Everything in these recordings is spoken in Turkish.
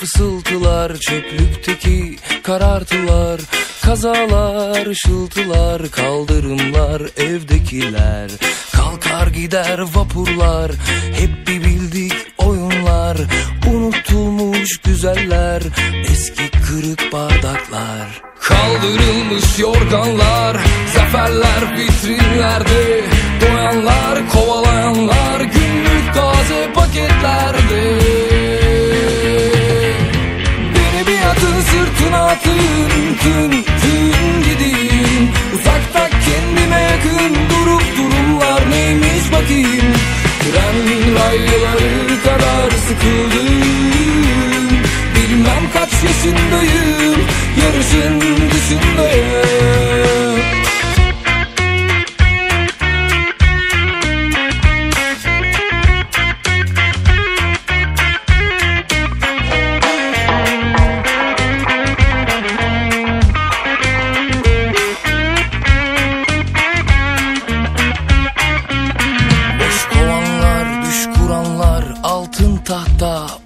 fısıltılar çöplükteki karartılar Kazalar, ışıltılar, kaldırımlar, evdekiler. Kalkar gider vapurlar, hep bir bildik oyunlar Unutulmuş güzeller, eski kırık bardaklar. Kaldırılmış yorganlar, zaferler vitrinlerde Doyanlar, sırtına atın, tın tın gideyim. Uzakta kendime yakın durup durumlar neymiş bakayım. Tren rayları kadar sıkıldım. Bilmem kaç yaşındayım Yarışın dışındayım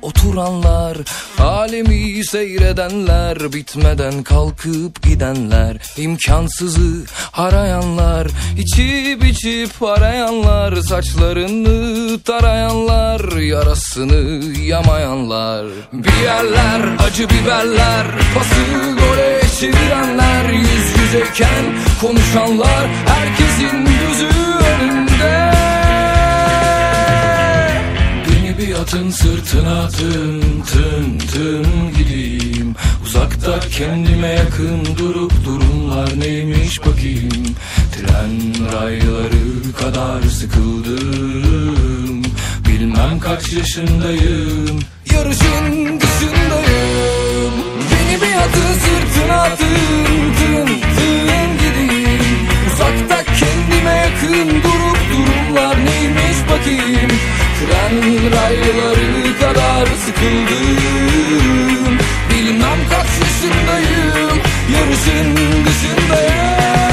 oturanlar, alemi seyredenler, bitmeden kalkıp gidenler, imkansızı arayanlar, içip içip arayanlar, saçlarını tarayanlar, yarasını yamayanlar, bir yerler acı biberler, pası gole çevirenler, yüz yüzeyken konuşanlar, herkesin Beni bir atın sırtına tın tın tın gideyim. Uzakta kendime yakın durup durumlar neymiş bakayım. Tren rayları kadar sıkıldım. Bilmem kaç yaşındayım. Yarışın dışındayım rayları kadar sıkıldım. Bilmem kaç yaşındayım Yarışın dışındayım